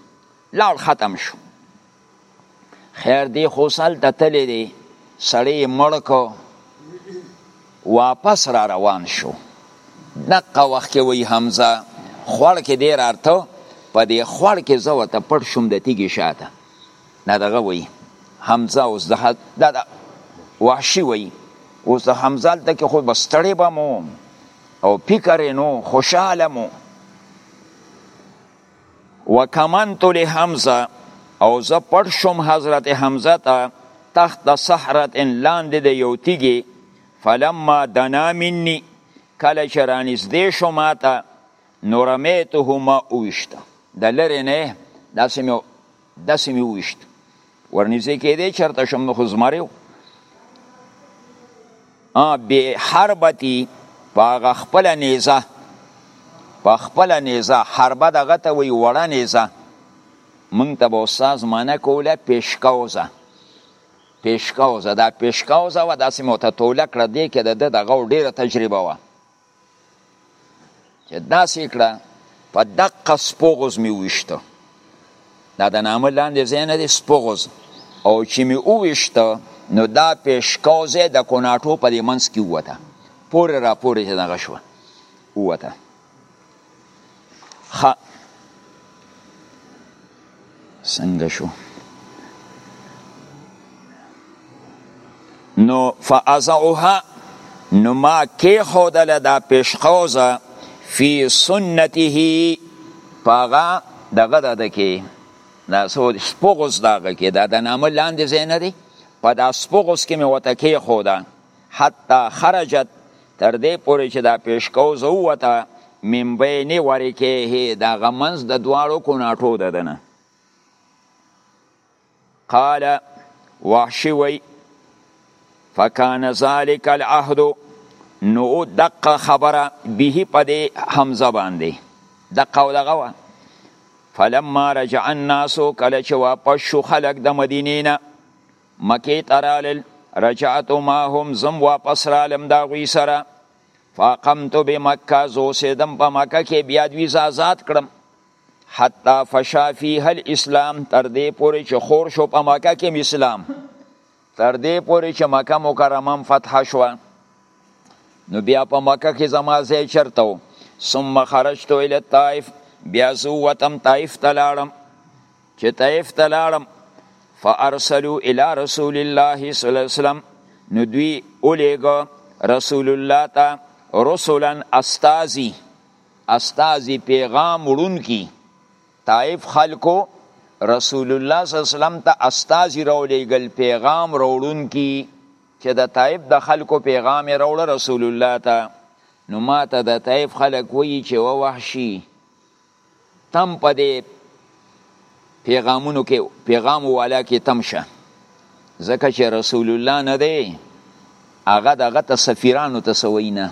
لاړ ختم شو خیر دی خو سال ته تللی دی سړی مړ کو واپس را روان شو دقه وخت کې وی حمزه خوړ کې دی رارته په دې خوړ کې زه ورته پټ شوم د تیږې شاته نه دغه وی حمزه اوس د دا د وحشي وی اوس د حمزه هلته کې خو به ستړی به مو او فکر یې نو خوشحاله مو وکمنت لحمزه او زه پټ شوم حضرت حمزه ته تخت صحرت ان لاندې د یو تیږي فلما دنا مني کله چې رانږدې شو ماته نو رمیته ما اوشته د لرې نه داسې مې داسې مې اوشته ورنږدې کېدی چرته شم نو خو زمری و بې حربتي په هغه خپله نیزه په خپله نیزه حربه دغه ته وایي وړه نیزه موږ ته به استاد معنی کوله پیشکوزه پیشکوزه دا پیشکوزه وه داسې مو ته توله کړه دې کې د ده دغه ډېره تجربه وه چې داسې کړه په دقه سپوغز مې وویشته دا د نامه لاندې ځای نه دی سپوغز او چې مې وویشته نو دا پیشکاو ځای د کوناټو په دې منځ کې ووته پورې را پورې چې دغه شوه ووته خ څنګه شو نو فازعها نو ما کې خودل دا پیشقوزه فی سنته پاغا دغه د دکی دا سو سپوغس داغه کې دا د نامه لاندې زینه دی په دا سپوغس کې مې وته کې خودا حتی خرجت تر دې پورې چې دا پیشکوز ووته من بین ورکیه د هغه منځ د دواړو کوناټو د دنه قال وحشي وی فکان ذالک العهد نو دقه خبره به په دې حمزه باندې دقه او دغه وه فلما رجع الناس کله چې واپس شو خلک د مدینې نه مکې ته رالل رجعت معهم زم واپس رالم دا غوی سره فاقمت بمکه زو سیدم په مکه کې بیا دوی آزاد کړم حتی فشا فیه الاسلام تر دې پورې چې خور شو په مکه کې اسلام تر دې پورې چې مکه مکرمه فتح شو نو بیا په مکه کې زما ځای چرته و ثم خرجت الى الطائف بیا زو وتم طائف ته لاړم چې طیف ته لاړم فارسلو الی رسول الله صلی الله علیه وسلم نو دوی اولیګو رسول الله ته رسولا استازی استازی پیغام وړونکي طائف خلکو رسول الله صلی الله علیه وسلم ته استازی راولېګل پیغام راوړونکي چې د طائف د خلکو پیغام یې راوړ رسول الله ته نو ماته د طائف خلک وایي چې و وحشي تم په دې پیغامونو کې پیغام والا کې تم شه ځکه چې رسول الله نه دی هغه دغه ته سفیرانو ته سوی نه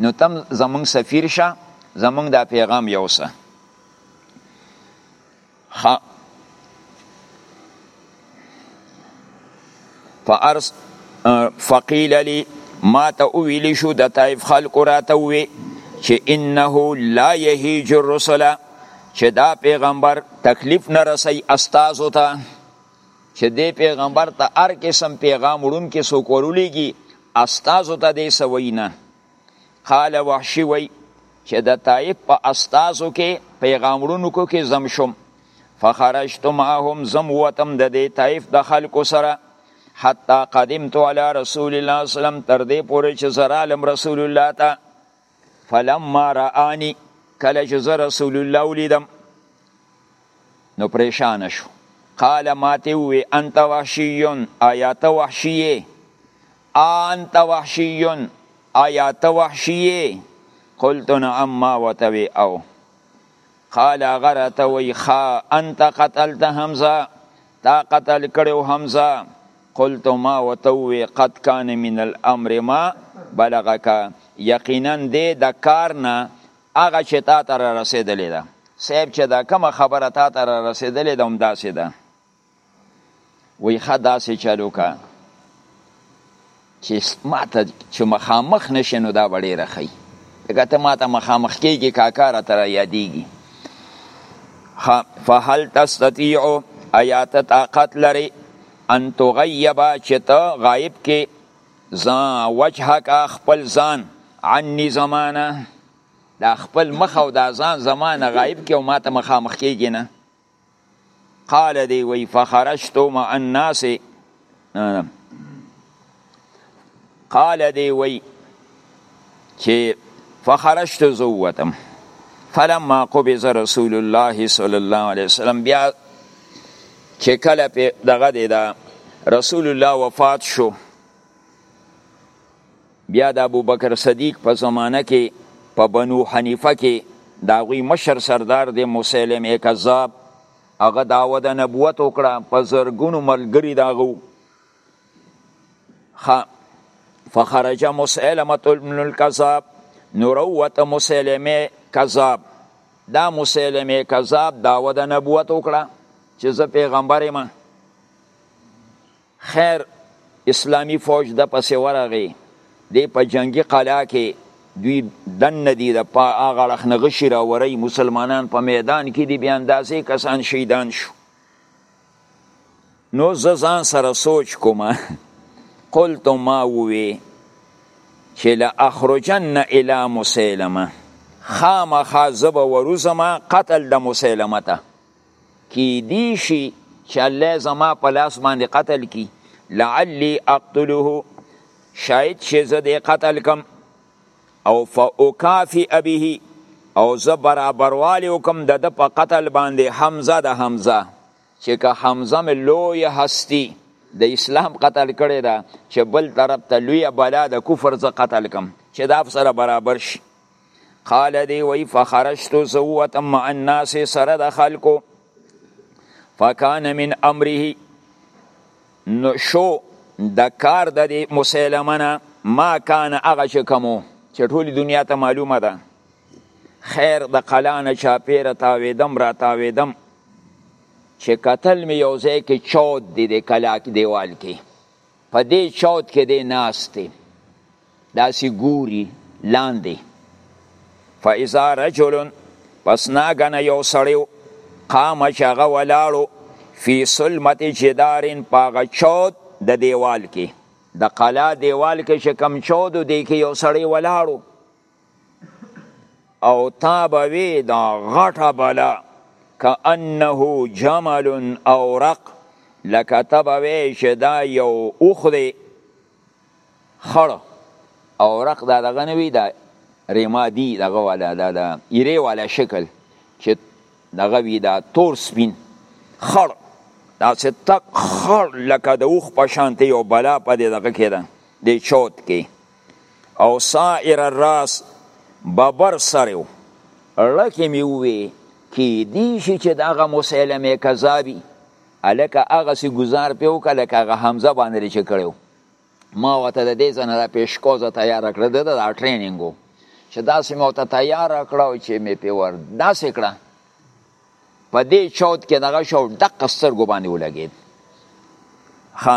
نو تم زمونږ سفیر شه زمونږ دا پیغام یوسه فارس فقیل لی ما ته ویل شو د طائف خلکو راته وی چې انه لا یهیج الرسل چې دا پیغمبر تکلیف نه رسي استاد ته چې دې پیغمبر ته هر قسم پیغام وړون کې سو کولېږي استاد ته دې سوینه قال وحشي وای چې د طائف په استازو کې پیغامړونو کو کې زم شوم فخرجت معهم زم وتم د دې طائف د خلکو سره حتی قدمت علی رسول الله صلی الله علیه وسلم تر دې پورې چې زرالم رسول الله ته فلما رآنی کله چې زه رسول الله ولیدم نو پریشان شو قال ماته وی انت وحشیون آیات وحشیه آنت وحشی آیا ته وحشی یې؟ قلت نعم ما ورته وی او قال هغه راته وی ښه انت قتلت حمزه تا قتل کړو حمزه قلت ما وتوي قد كان من الامر ما بلغك یقینا دې د کار نه هغه چې تا ته را رسېدلې ده صاحب چې دا کومه خبره تا ته را رسېدلې ده همداسې ده وی ښه داسې چل وکړه چې ما ته چې مخامخ نه شې نو دا به ډېره ښه وي ځکه ته ما ته مخامخ کېږي کاکا راته رایادېږي فهل تستطیع ایا ته طاقت لرې ان تغیبه چې ته غایب کې وجهک خپل ځان عني زمانه دا خپل مخ او دا ځان زمانه غایب کې او ما ته مخامخ کېږي نه قال دی وی فخرجت مع الناس قال دی وی چې فخرجت زوتم فلما قبض رسول الله صلی الله علیه وسلم بیا چې کله په دغه دی دا رسول الله وفات شو بیا د ابوبکر صدیق په زمانه کې په بنو حنیفه کې د هغوی مشر سردار دی مسلمه کذاب هغه دعوه د نبوت وکړه په زرګونو ملګري د هغه فخرج مسلمه ابن الکذاب نو روت مسلمه کذاب دا مسلمه کذاب داوه د نبوت وکړه چې زه پیغمبر یم خیر اسلامی فوج د پسې ورغی دی په جنگی قلا کې دوی دن دی د پا هغه اړخ نه غشي راوري مسلمانان په میدان کې دی بیا اندازې کسان شهیدان شو نو زه ځان سره سوچ کوم قلت ما ووی چې لا اخرجن الى مسلمه خامخا زب وروزما قتل د مسلمه ته کیدی شي چې الله یې زما په لاس باندې قتل کی لعلی اقتله شاید چې زه دې قتل کم او فاکافی ابه او زه برابروالی وکم د ده په قتل باندې حمزه د حمزه چې که حمزه مې لوی هستی د اسلام قتل کړی ده چې بل طرف ته لوی بلا د کفر زه قتل کم چې دا سره برابر شي قال دی وی فخرجت زوت مع الناس سره د خلکو فکان من امره نو شو د کار د دی مسلمه نه ما کان هغه چې کومو چې ټولې دنیا ته معلومه ده خیر د قلانه چاپیره تاویدم را تاویدم چې قتل می یو ځای کې چود دی د کلاک دیوال کې په دې چود کې دی ناست دی داسی ګوری لاندی فاذا رجل پس ناګنه یو سړیو قام چې هغه ولاړو فی سلمت جدارین پاغه چود د دیوال کې د قلا دیوال کې چې کم چودو دی کې یو سړی ولاړو او تا به وی دا غټه بلا کانه جمل او رق لکه تبوی چې دا یو اوخ دی خړ او ورق دا دغه نه وي دا رمادي دغه والا دا د ایرې والا شکل چې دغه وي دا تور سپین خړ داسې تک خړ لکه د اوښ په شان دی یو بلا په دې دغه کې ده دې چوت کې او سائر الراس ببر سر و لکه مې ووې کیدی شي چې دغه مسلمه کذابي هلکه هغسې ګزار پې وکړه لکه هغه حمزه باندې چې کړی ما ورته د دې ځای نه دا پیشکوزه تیاره کړه د ده دا ټریننګ و چې داسې مې ورته تیاره کړه او چې مې پې ور داسې کړه په دې چوت کې دغه شو دقه سترګو باندې ولګېد ښه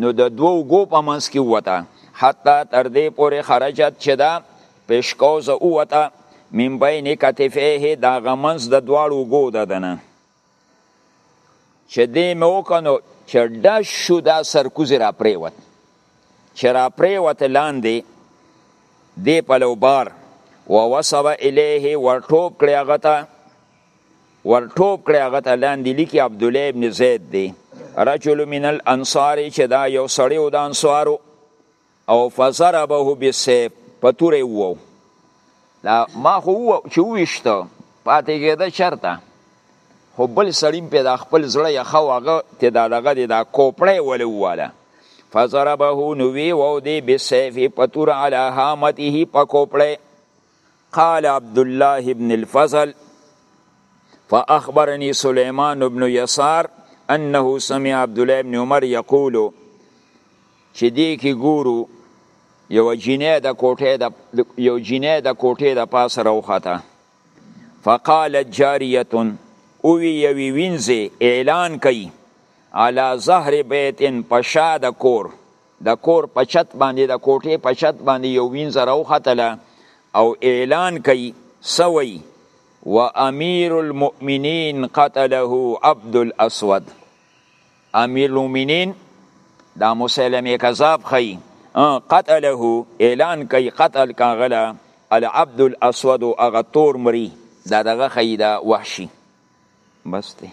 نو د دوو اوږو په منځ کې ووته حتی تر دې پورې خرجت چې دا پشکوزه ووته من بین کتفیه د هغه منځ د دواړو اوږو د ده نه چې دې مې وکنو چې ډش شو دا سرکوزې را پرېوت چې را پرېوت لاندې دې پلو بار ووسوه الیه ورټوپ کړی هغه ته ور ټوپ کړی هغه ته لاندې لیکي عبدالله ابن زید دی رجل من الانصار چې دا یو سړی و د انصارو او فضربه بالسیف په تورې وو دا ما خو وو چې وښته پاتې کېده چرته خو بل سړی په د خپل زړه یې خو هغه ته دا دغه دی دا کوپړې ولې واله فضربه نو وی وو دی بالسیف په تور علی هامته په کوپړې قال عبد الله بن الفضل فأخبرني سليمان بن يسار أنه سمع عبد الله بن عمر يقول چې دې کې ګورو یو جنې د کوټې د یو جنې د کوټې د پاس راوخته فقالت جاریه او وی یوی وینځي اعلان کوي علا زهر بیت پشا د کور د کور په چت باندې د کوټې په چت باندې یو وینځه راوختله او اعلان کوي سوی و امیر المؤمنین قتله عبد الاسود امیر المؤمنین دا مسلمه کذاب خی قتله اعلان کوي قتل کاغله العبد الاسود اغه تور مری دا دغه خی دا وحشی بس دی